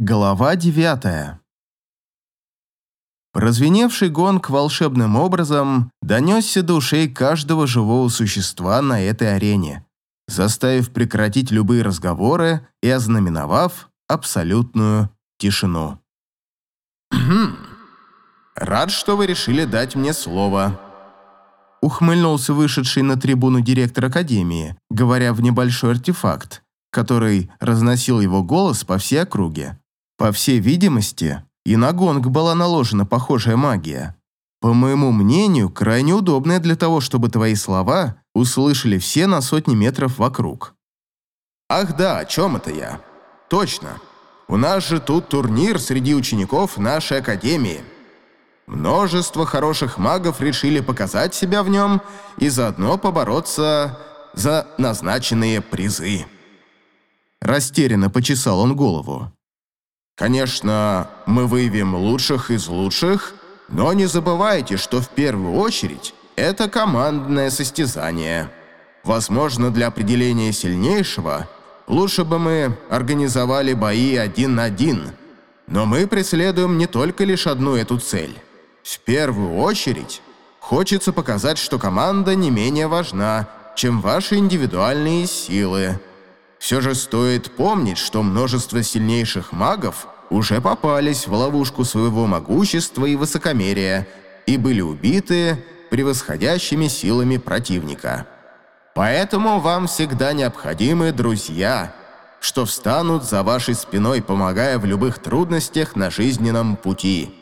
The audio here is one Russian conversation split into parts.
Глава девятая. Прозвеневший гонг волшебным образом донесся до ушей каждого живого существа на этой арене, заставив прекратить любые разговоры и ознаменовав абсолютную тишину. «Рад, что вы решили дать мне слово», ухмыльнулся вышедший на трибуну директор Академии, говоря в небольшой артефакт, который разносил его голос по всей округе. По всей видимости, и на гонг была наложена похожая магия. По моему мнению, крайне удобная для того, чтобы твои слова услышали все на сотни метров вокруг. «Ах да, о чем это я? Точно. У нас же тут турнир среди учеников нашей академии. Множество хороших магов решили показать себя в нем и заодно побороться за назначенные призы». Растерянно почесал он голову. Конечно, мы выявим лучших из лучших, но не забывайте, что в первую очередь это командное состязание. Возможно, для определения сильнейшего лучше бы мы организовали бои один на один, но мы преследуем не только лишь одну эту цель. В первую очередь хочется показать, что команда не менее важна, чем ваши индивидуальные силы. Все же стоит помнить, что множество сильнейших магов уже попались в ловушку своего могущества и высокомерия и были убиты превосходящими силами противника. Поэтому вам всегда необходимы друзья, что встанут за вашей спиной, помогая в любых трудностях на жизненном пути.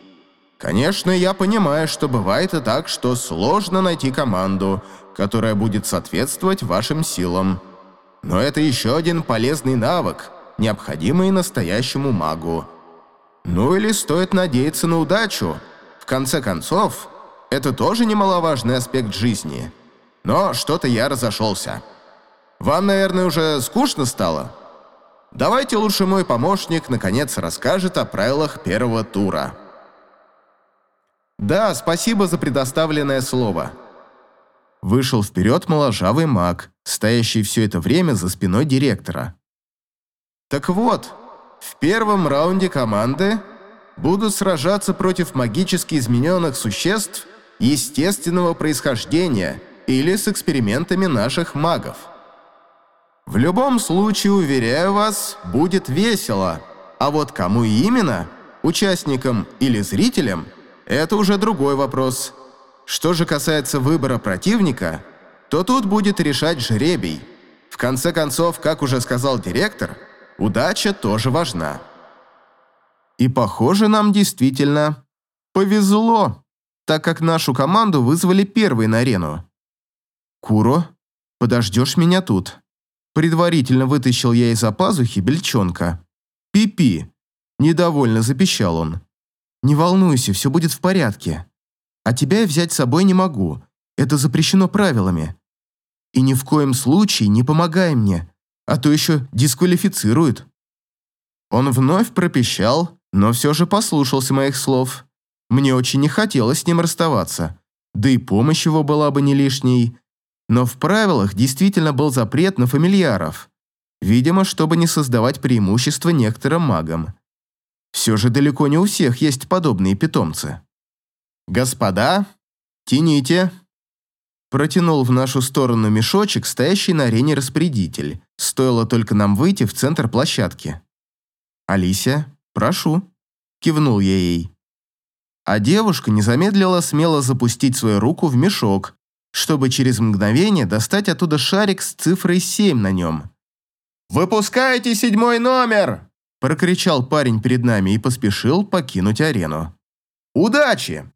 Конечно, я понимаю, что бывает и так, что сложно найти команду, которая будет соответствовать вашим силам. Но это еще один полезный навык, необходимый настоящему магу. Ну или стоит надеяться на удачу. В конце концов, это тоже немаловажный аспект жизни. Но что-то я разошелся. Вам, наверное, уже скучно стало? Давайте лучше мой помощник наконец расскажет о правилах первого тура. Да, спасибо за предоставленное слово. Вышел вперед моложавый маг, стоящий все это время за спиной директора. Так вот, в первом раунде команды будут сражаться против магически измененных существ естественного происхождения или с экспериментами наших магов. В любом случае, уверяю вас, будет весело. А вот кому именно, участникам или зрителям, это уже другой вопрос. Что же касается выбора противника, то тут будет решать жребий. В конце концов, как уже сказал директор, удача тоже важна. И похоже, нам действительно повезло, так как нашу команду вызвали первой на арену. «Куро, подождешь меня тут?» Предварительно вытащил я из-за пазухи бельчонка. «Пи-пи!» – недовольно запищал он. «Не волнуйся, все будет в порядке. А тебя я взять с собой не могу, это запрещено правилами. И ни в коем случае не помогай мне, а то еще дисквалифицируют». Он вновь пропищал, но все же послушался моих слов. Мне очень не хотелось с ним расставаться, да и помощь его была бы не лишней. Но в правилах действительно был запрет на фамильяров, видимо, чтобы не создавать преимущества некоторым магам. Все же далеко не у всех есть подобные питомцы. «Господа, тяните!» Протянул в нашу сторону мешочек, стоящий на арене распорядитель. Стоило только нам выйти в центр площадки. «Алисия, прошу», – кивнул я ей. А девушка не замедлила смело запустить свою руку в мешок, чтобы через мгновение достать оттуда шарик с цифрой 7 на нем. «Выпускайте седьмой номер!» – прокричал парень перед нами и поспешил покинуть арену. «Удачи!»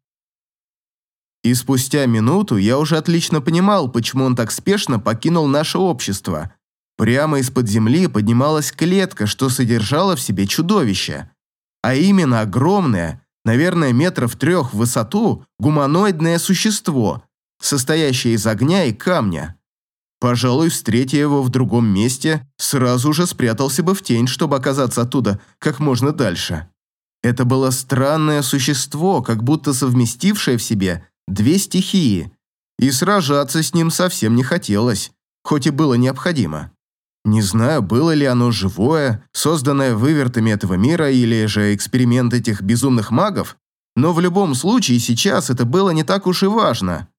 И спустя минуту я уже отлично понимал, почему он так спешно покинул наше общество. Прямо из-под земли поднималась клетка, что содержала в себе чудовище. А именно огромное, наверное, метров трех в высоту, гуманоидное существо, состоящее из огня и камня. Пожалуй, встретя его в другом месте, сразу же спрятался бы в тень, чтобы оказаться оттуда как можно дальше. Это было странное существо, как будто совместившее в себе две стихии, и сражаться с ним совсем не хотелось, хоть и было необходимо. Не знаю, было ли оно живое, созданное вывертами этого мира или же эксперимент этих безумных магов, но в любом случае сейчас это было не так уж и важно.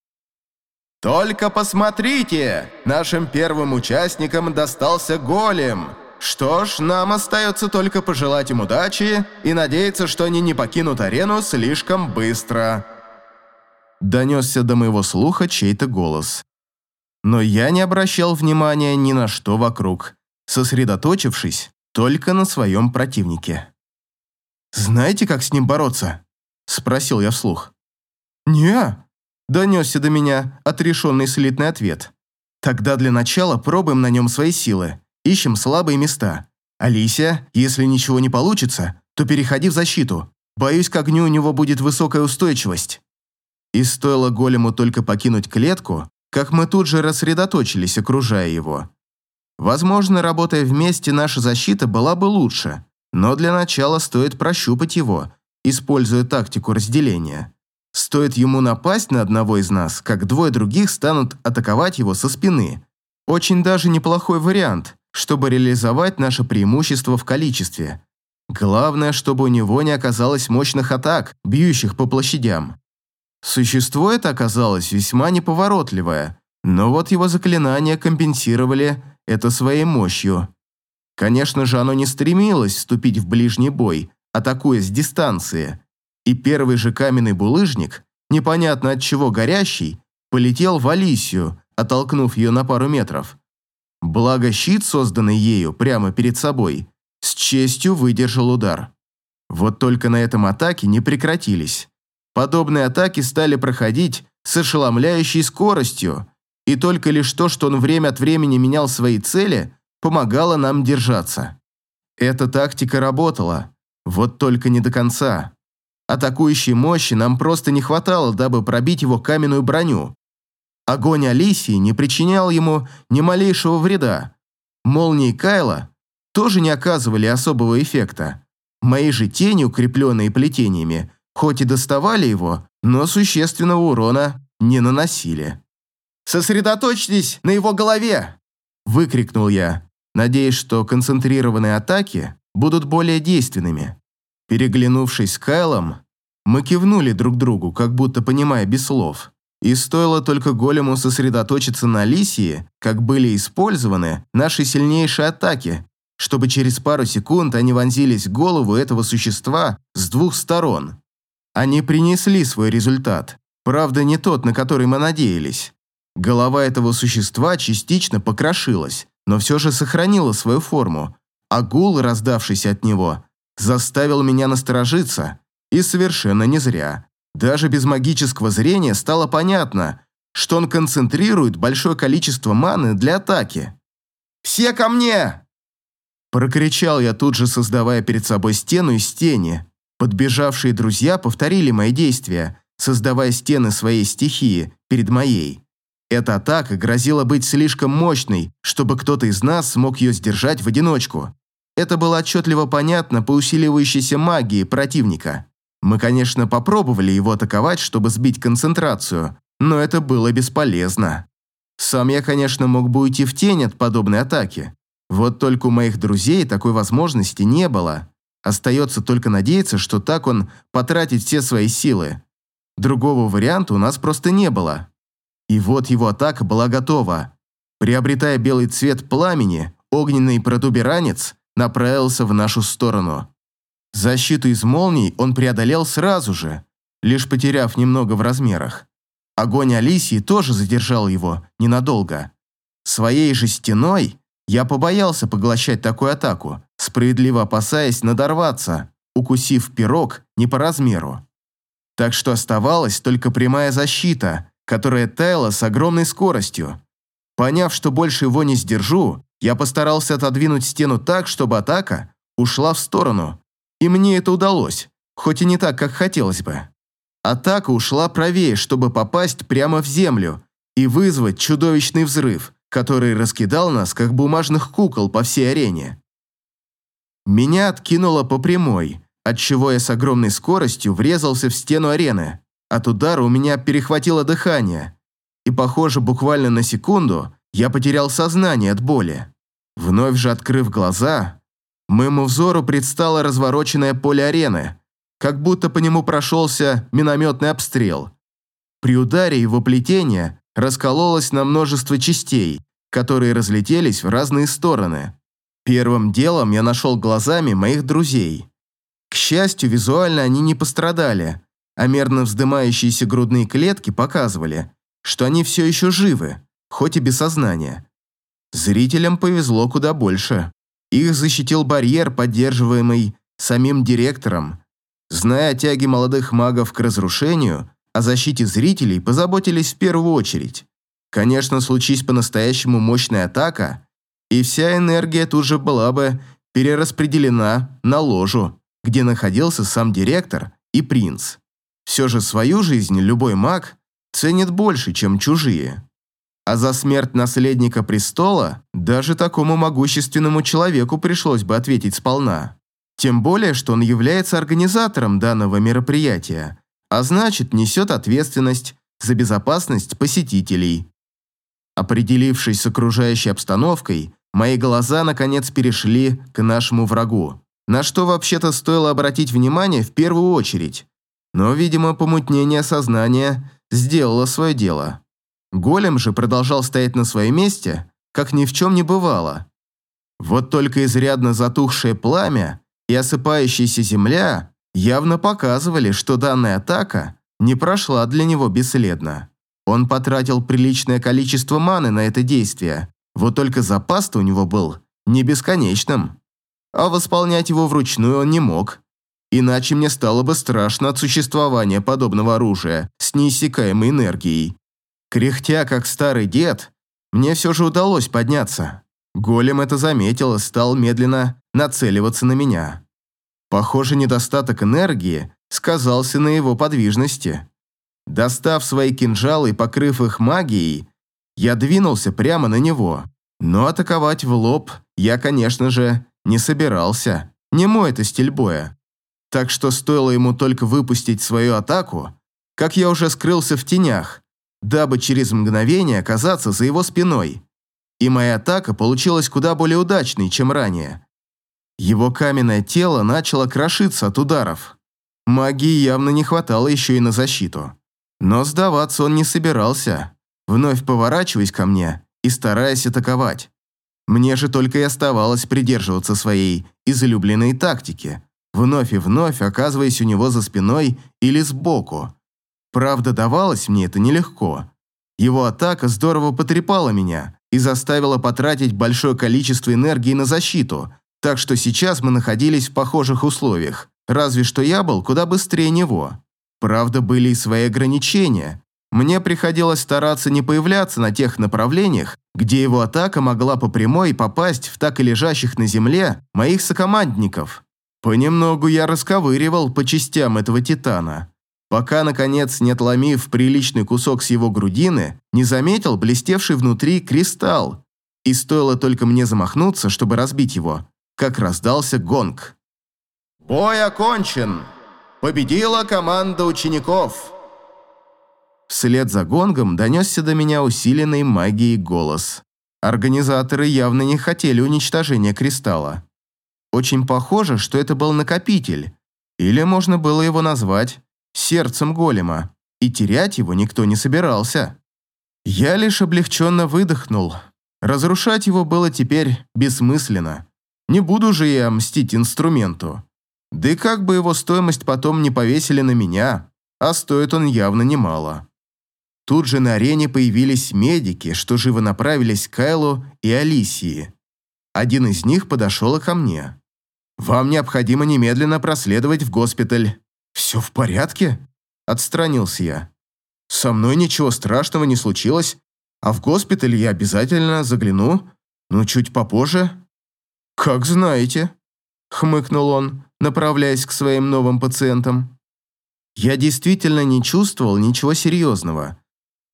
«Только посмотрите! Нашим первым участникам достался голем!» Что ж, нам остается только пожелать им удачи и надеяться, что они не покинут арену слишком быстро. Донесся до моего слуха чей-то голос. Но я не обращал внимания ни на что вокруг, сосредоточившись только на своем противнике. «Знаете, как с ним бороться?» – спросил я вслух. «Не-а», донесся до меня отрешенный слитный ответ. «Тогда для начала пробуем на нем свои силы. Ищем слабые места. Алисия, если ничего не получится, то переходи в защиту. Боюсь, к огню у него будет высокая устойчивость. И стоило голему только покинуть клетку, как мы тут же рассредоточились, окружая его. Возможно, работая вместе, наша защита была бы лучше, но для начала стоит прощупать его, используя тактику разделения. Стоит ему напасть на одного из нас, как двое других станут атаковать его со спины. Очень даже неплохой вариант, чтобы реализовать наше преимущество в количестве. Главное, чтобы у него не оказалось мощных атак, бьющих по площадям. Существо это оказалось весьма неповоротливое, но вот его заклинания компенсировали это своей мощью. Конечно же, оно не стремилось вступить в ближний бой, атакуя с дистанции, и первый же каменный булыжник, непонятно от чего горящий, полетел в Алисию, оттолкнув ее на пару метров. Благо щит, созданный ею прямо перед собой, с честью выдержал удар. Вот только на этом атаки не прекратились. Подобные атаки стали проходить с ошеломляющей скоростью, и только лишь то, что он время от времени менял свои цели, помогало нам держаться. Эта тактика работала, вот только не до конца. Атакующей мощи нам просто не хватало, дабы пробить его каменную броню, Огонь Алисии не причинял ему ни малейшего вреда. Молнии Кайла тоже не оказывали особого эффекта. Мои же тени, укрепленные плетениями, хоть и доставали его, но существенного урона не наносили. «Сосредоточьтесь на его голове!» – выкрикнул я, надеясь, что концентрированные атаки будут более действенными. Переглянувшись с Кайлом, мы кивнули друг другу, как будто понимая без слов. И стоило только голему сосредоточиться на Лисии, как были использованы наши сильнейшие атаки, чтобы через пару секунд они вонзились в голову этого существа с двух сторон. Они принесли свой результат, правда не тот, на который мы надеялись. Голова этого существа частично покрошилась, но все же сохранила свою форму, а гул, раздавшийся от него, заставил меня насторожиться, и совершенно не зря. Даже без магического зрения стало понятно, что он концентрирует большое количество маны для атаки. «Все ко мне!» Прокричал я тут же, создавая перед собой стену из тени. Подбежавшие друзья повторили мои действия, создавая стены своей стихии перед моей. Эта атака грозила быть слишком мощной, чтобы кто-то из нас смог ее сдержать в одиночку. Это было отчетливо понятно по усиливающейся магии противника. Мы, конечно, попробовали его атаковать, чтобы сбить концентрацию, но это было бесполезно. Сам я, конечно, мог бы уйти в тень от подобной атаки. Вот только у моих друзей такой возможности не было. Остается только надеяться, что так он потратит все свои силы. Другого варианта у нас просто не было. И вот его атака была готова. Приобретая белый цвет пламени, огненный протуберанец направился в нашу сторону. Защиту из молний он преодолел сразу же, лишь потеряв немного в размерах. Огонь Алисии тоже задержал его ненадолго. Своей же стеной я побоялся поглощать такую атаку, справедливо опасаясь надорваться, укусив пирог не по размеру. Так что оставалась только прямая защита, которая таяла с огромной скоростью. Поняв, что больше его не сдержу, я постарался отодвинуть стену так, чтобы атака ушла в сторону, и мне это удалось, хоть и не так, как хотелось бы. Атака ушла правее, чтобы попасть прямо в землю и вызвать чудовищный взрыв, который раскидал нас, как бумажных кукол по всей арене. Меня откинуло по прямой, отчего я с огромной скоростью врезался в стену арены. От удара у меня перехватило дыхание, и, похоже, буквально на секунду я потерял сознание от боли. Вновь же открыв глаза, моему взору предстало развороченное поле арены, как будто по нему прошелся минометный обстрел. При ударе его плетение раскололось на множество частей, которые разлетелись в разные стороны. Первым делом я нашел глазами моих друзей. К счастью, визуально они не пострадали, а мерно вздымающиеся грудные клетки показывали, что они все еще живы, хоть и без сознания. Зрителям повезло куда больше. Их защитил барьер, поддерживаемый самим директором. Зная о тяге молодых магов к разрушению, о защите зрителей позаботились в первую очередь. Конечно, случись по-настоящему мощная атака, и вся энергия тут же была бы перераспределена на ложу, где находился сам директор и принц. Все же свою жизнь любой маг ценит больше, чем чужие. А за смерть наследника престола даже такому могущественному человеку пришлось бы ответить сполна. Тем более, что он является организатором данного мероприятия, а значит, несет ответственность за безопасность посетителей. Определившись с окружающей обстановкой, мои глаза наконец перешли к нашему врагу, на что вообще-то стоило обратить внимание в первую очередь. Но, видимо, помутнение сознания сделало свое дело. Голем же продолжал стоять на своем месте, как ни в чем не бывало. Вот только изрядно затухшее пламя и осыпающаяся земля явно показывали, что данная атака не прошла для него бесследно. Он потратил приличное количество маны на это действие, вот только запас-то у него был не бесконечным. А восполнять его вручную он не мог. Иначе мне стало бы страшно от существования подобного оружия с неиссякаемой энергией. Кряхтя, как старый дед, мне все же удалось подняться. Голем это заметил и стал медленно нацеливаться на меня. Похоже, недостаток энергии сказался на его подвижности. Достав свои кинжалы и покрыв их магией, я двинулся прямо на него. Но атаковать в лоб я, конечно же, не собирался. Не мой это стиль боя. Так что стоило ему только выпустить свою атаку, как я уже скрылся в тенях, дабы через мгновение оказаться за его спиной. И моя атака получилась куда более удачной, чем ранее. Его каменное тело начало крошиться от ударов. Магии явно не хватало еще и на защиту. Но сдаваться он не собирался, вновь поворачиваясь ко мне и стараясь атаковать. Мне же только и оставалось придерживаться своей излюбленной тактики, вновь и вновь оказываясь у него за спиной или сбоку. Правда, давалось мне это нелегко. Его атака здорово потрепала меня и заставила потратить большое количество энергии на защиту, так что сейчас мы находились в похожих условиях, разве что я был куда быстрее него. Правда, были и свои ограничения. Мне приходилось стараться не появляться на тех направлениях, где его атака могла по прямой попасть в так и лежащих на земле моих сокомандников. Понемногу я расковыривал по частям этого титана, пока, наконец, не отломив приличный кусок с его грудины, не заметил блестевший внутри кристалл, и стоило только мне замахнуться, чтобы разбить его, как раздался гонг. «Бой окончен!» Победила команда учеников!» Вслед за гонгом донесся до меня усиленный магией голос. Организаторы явно не хотели уничтожения кристалла. Очень похоже, что это был накопитель, или можно было его назвать сердцем голема, и терять его никто не собирался. Я лишь облегченно выдохнул. Разрушать его было теперь бессмысленно. Не буду же я мстить инструменту. Да и как бы его стоимость потом не повесили на меня, а стоит он явно немало. Тут же на арене появились медики, что живо направились к Кайлу и Алисии. Один из них подошел ко мне. «Вам необходимо немедленно проследовать в госпиталь». «Все в порядке?» – отстранился я. «Со мной ничего страшного не случилось, а в госпиталь я обязательно загляну, но чуть попозже». «Как знаете», – хмыкнул он, направляясь к своим новым пациентам. Я действительно не чувствовал ничего серьезного,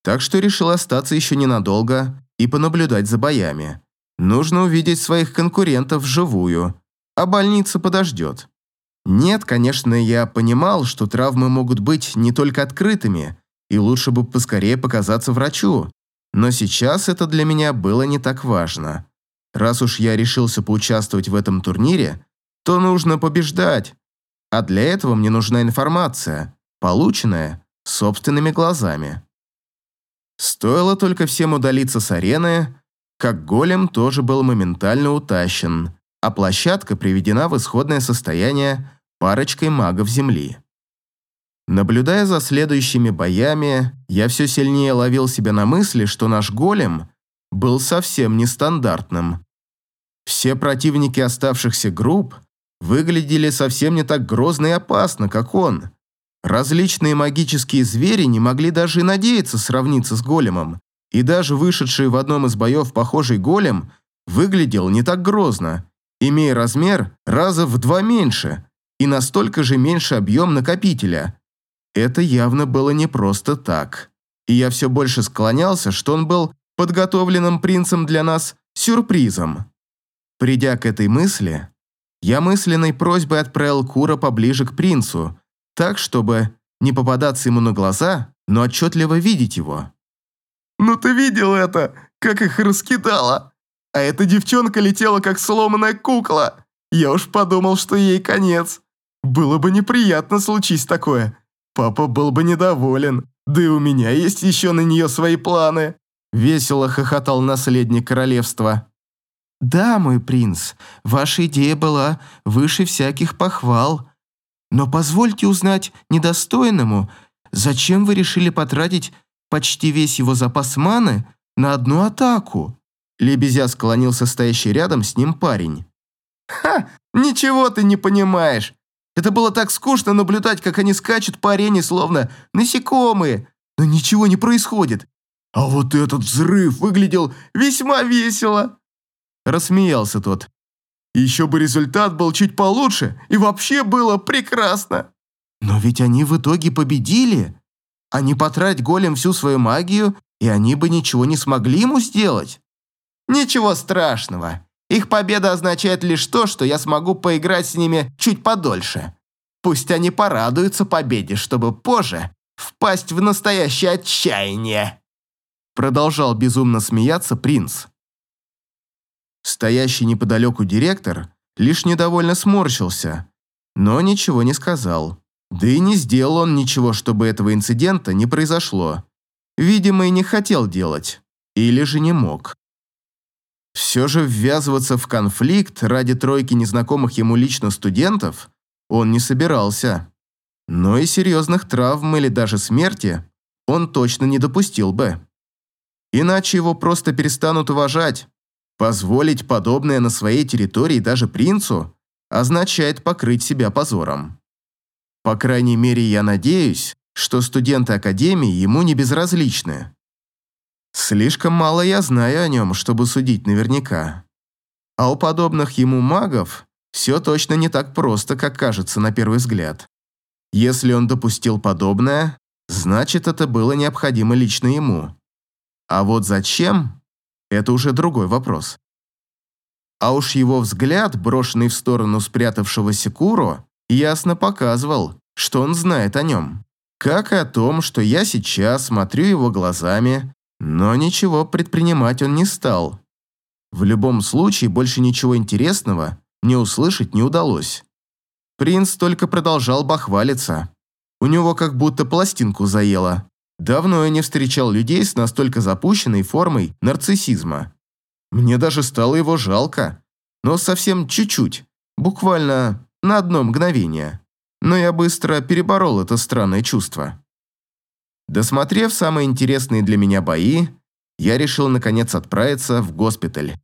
так что решил остаться еще ненадолго и понаблюдать за боями. Нужно увидеть своих конкурентов вживую, а больница подождет. Нет, конечно, я понимал, что травмы могут быть не только открытыми, и лучше бы поскорее показаться врачу, но сейчас это для меня было не так важно. Раз уж я решился поучаствовать в этом турнире, то нужно побеждать. А для этого мне нужна информация, полученная собственными глазами. Стоило только всем удалиться с арены, как голем тоже был моментально утащен, а площадка приведена в исходное состояние парочкой магов Земли. Наблюдая за следующими боями, я все сильнее ловил себя на мысли, что наш голем был совсем нестандартным. Все противники оставшихся групп выглядели совсем не так грозно и опасно, как он. Различные магические звери не могли даже и надеяться сравниться с големом, и даже вышедший в одном из боев похожий голем выглядел не так грозно, имея размер раза в два меньше и настолько же меньше объем накопителя. Это явно было не просто так. И я все больше склонялся, что он был подготовленным принцем для нас сюрпризом. Придя к этой мысли, я мысленной просьбой отправил Кура поближе к принцу, так, чтобы не попадаться ему на глаза, но отчетливо видеть его. «Ну ты видел это, как их раскидало? А эта девчонка летела, как сломанная кукла. Я уж подумал, что ей конец. Было бы неприятно случись такое. Папа был бы недоволен. Да и у меня есть еще на нее свои планы». Весело хохотал наследник королевства. «Да, мой принц, ваша идея была выше всяких похвал. Но позвольте узнать недостойному, зачем вы решили потратить почти весь его запас маны на одну атаку?» Лебезя склонился стоящий рядом с ним парень. «Ха! Ничего ты не понимаешь! Это было так скучно наблюдать, как они скачут по арене, словно насекомые, но ничего не происходит. А вот этот взрыв выглядел весьма весело!» Рассмеялся тот. «Еще бы результат был чуть получше, и вообще было прекрасно!» «Но ведь они в итоге победили!» а не потратить голем всю свою магию, и они бы ничего не смогли ему сделать. Ничего страшного. Их победа означает лишь то, что я смогу поиграть с ними чуть подольше. Пусть они порадуются победе, чтобы позже впасть в настоящее отчаяние. Продолжал безумно смеяться принц. Стоящий неподалеку директор лишь недовольно сморщился, но ничего не сказал. Да и не сделал он ничего, чтобы этого инцидента не произошло. Видимо, и не хотел делать. Или же не мог. Все же ввязываться в конфликт ради тройки незнакомых ему лично студентов он не собирался. Но и серьезных травм или даже смерти он точно не допустил бы. Иначе его просто перестанут уважать. Позволить подобное на своей территории даже принцу означает покрыть себя позором. По крайней мере, я надеюсь, что студенты Академии ему не безразличны. Слишком мало я знаю о нем, чтобы судить наверняка. А у подобных ему магов все точно не так просто, как кажется на первый взгляд. Если он допустил подобное, значит, это было необходимо лично ему. А вот зачем – это уже другой вопрос. А уж его взгляд, брошенный в сторону спрятавшегося Куро, ясно показывал, что он знает о нем. Как и о том, что я сейчас смотрю его глазами, но ничего предпринимать он не стал. В любом случае, больше ничего интересного мне услышать не удалось. Принц только продолжал бахвалиться. У него как будто пластинку заело. Давно я не встречал людей с настолько запущенной формой нарциссизма. Мне даже стало его жалко, но совсем чуть-чуть, буквально на одно мгновение. Но я быстро переборол это странное чувство. Досмотрев самые интересные для меня бои, я решил наконец отправиться в госпиталь.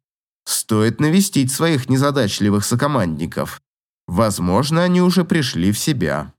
Стоит навестить своих незадачливых сокомандников. Возможно, они уже пришли в себя.